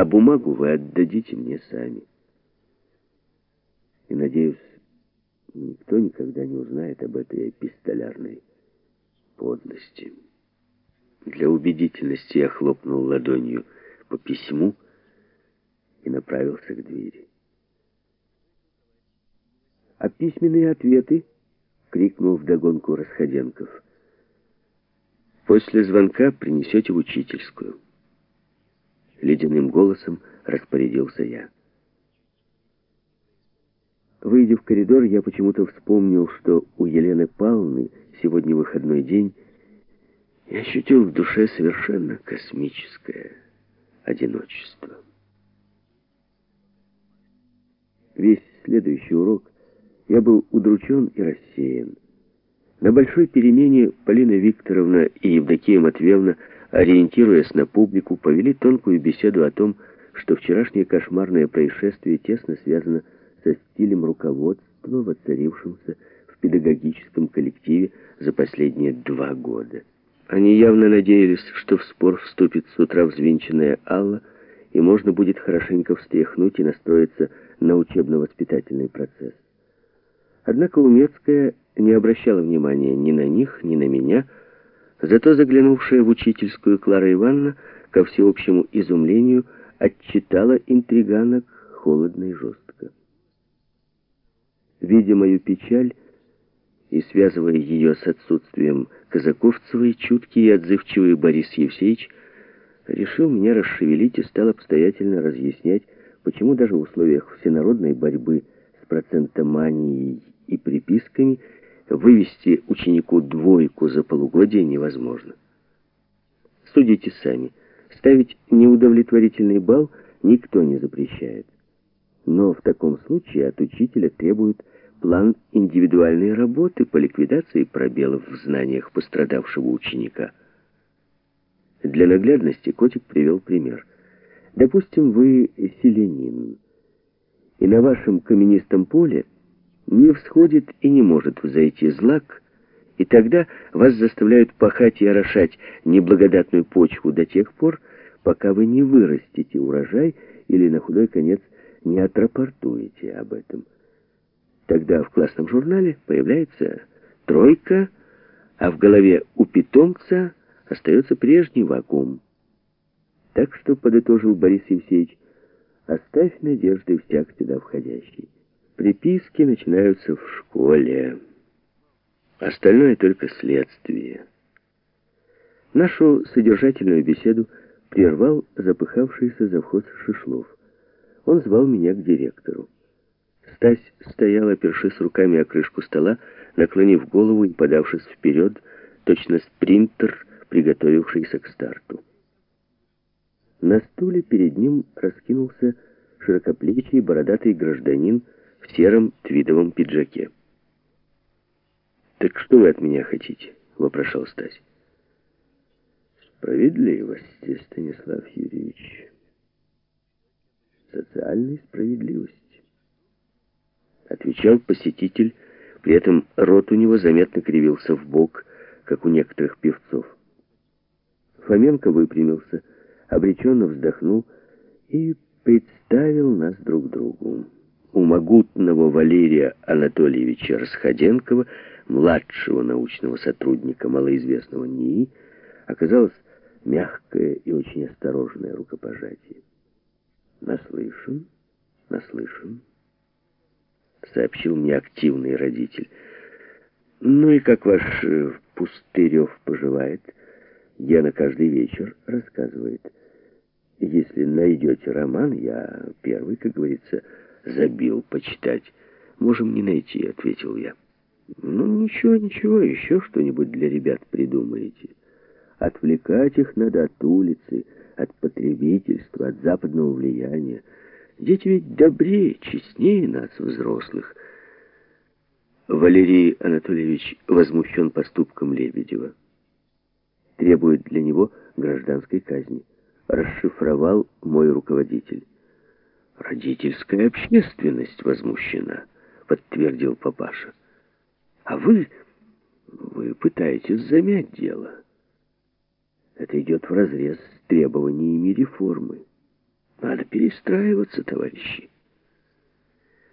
а бумагу вы отдадите мне сами. И, надеюсь, никто никогда не узнает об этой эпистолярной подлости. Для убедительности я хлопнул ладонью по письму и направился к двери. «А письменные ответы?» — крикнул вдогонку Расходенков. «После звонка принесете в учительскую». Ледяным голосом распорядился я. Выйдя в коридор, я почему-то вспомнил, что у Елены Павловны сегодня выходной день, и ощутил в душе совершенно космическое одиночество. Весь следующий урок я был удручен и рассеян. На большой перемене Полина Викторовна и Евдокия Матвеевна, ориентируясь на публику, повели тонкую беседу о том, что вчерашнее кошмарное происшествие тесно связано со стилем руководства, воцарившимся в педагогическом коллективе за последние два года. Они явно надеялись, что в спор вступит с утра взвинченная Алла, и можно будет хорошенько встряхнуть и настроиться на учебно-воспитательный процесс. Однако Умецкая не обращала внимания ни на них, ни на меня, зато заглянувшая в учительскую Клара Ивановна, ко всеобщему изумлению, отчитала интриганок холодно и жестко. Видя мою печаль и связывая ее с отсутствием Казаковцевой, чуткий и отзывчивый Борис Евсеевич решил меня расшевелить и стал обстоятельно разъяснять, почему даже в условиях всенародной борьбы с процентоманией и приписками вывести ученику двойку за полугодие невозможно. Судите сами. Ставить неудовлетворительный балл никто не запрещает. Но в таком случае от учителя требуют план индивидуальной работы по ликвидации пробелов в знаниях пострадавшего ученика. Для наглядности котик привел пример. Допустим, вы селянин, и на вашем каменистом поле не всходит и не может взойти злак, и тогда вас заставляют пахать и орошать неблагодатную почву до тех пор, пока вы не вырастите урожай или на худой конец не отрапортуете об этом. Тогда в классном журнале появляется тройка, а в голове у питомца остается прежний вакуум. Так что, подытожил Борис Евсеевич, оставь надежды всяк сюда входящий. Приписки начинаются в школе. Остальное только следствие. Нашу содержательную беседу прервал запыхавшийся завхоз Шишлов. Он звал меня к директору. Стась стоял, опершись руками о крышку стола, наклонив голову и подавшись вперед, точно спринтер, приготовившийся к старту. На стуле перед ним раскинулся широкоплечий бородатый гражданин в сером твидовом пиджаке. «Так что вы от меня хотите?» — вопрошал Стась. «Справедливости, Станислав Юрьевич. Социальной справедливости», — отвечал посетитель, при этом рот у него заметно кривился в бок, как у некоторых певцов. Фоменко выпрямился, обреченно вздохнул и представил нас друг другу у могутного Валерия Анатольевича Расходенкова, младшего научного сотрудника малоизвестного НИИ, оказалось мягкое и очень осторожное рукопожатие. «Наслышан, наслышан», — сообщил мне активный родитель. «Ну и как ваш э, Пустырев поживает?» Гена каждый вечер рассказывает. «Если найдете роман, я первый, как говорится, — забил почитать. «Можем не найти», — ответил я. «Ну, ничего, ничего, еще что-нибудь для ребят придумаете. Отвлекать их надо от улицы, от потребительства, от западного влияния. Дети ведь добрее, честнее нас, взрослых». Валерий Анатольевич возмущен поступком Лебедева. Требует для него гражданской казни. Расшифровал мой руководитель. Родительская общественность возмущена, подтвердил папаша. А вы, вы пытаетесь замять дело. Это идет вразрез с требованиями реформы. Надо перестраиваться, товарищи.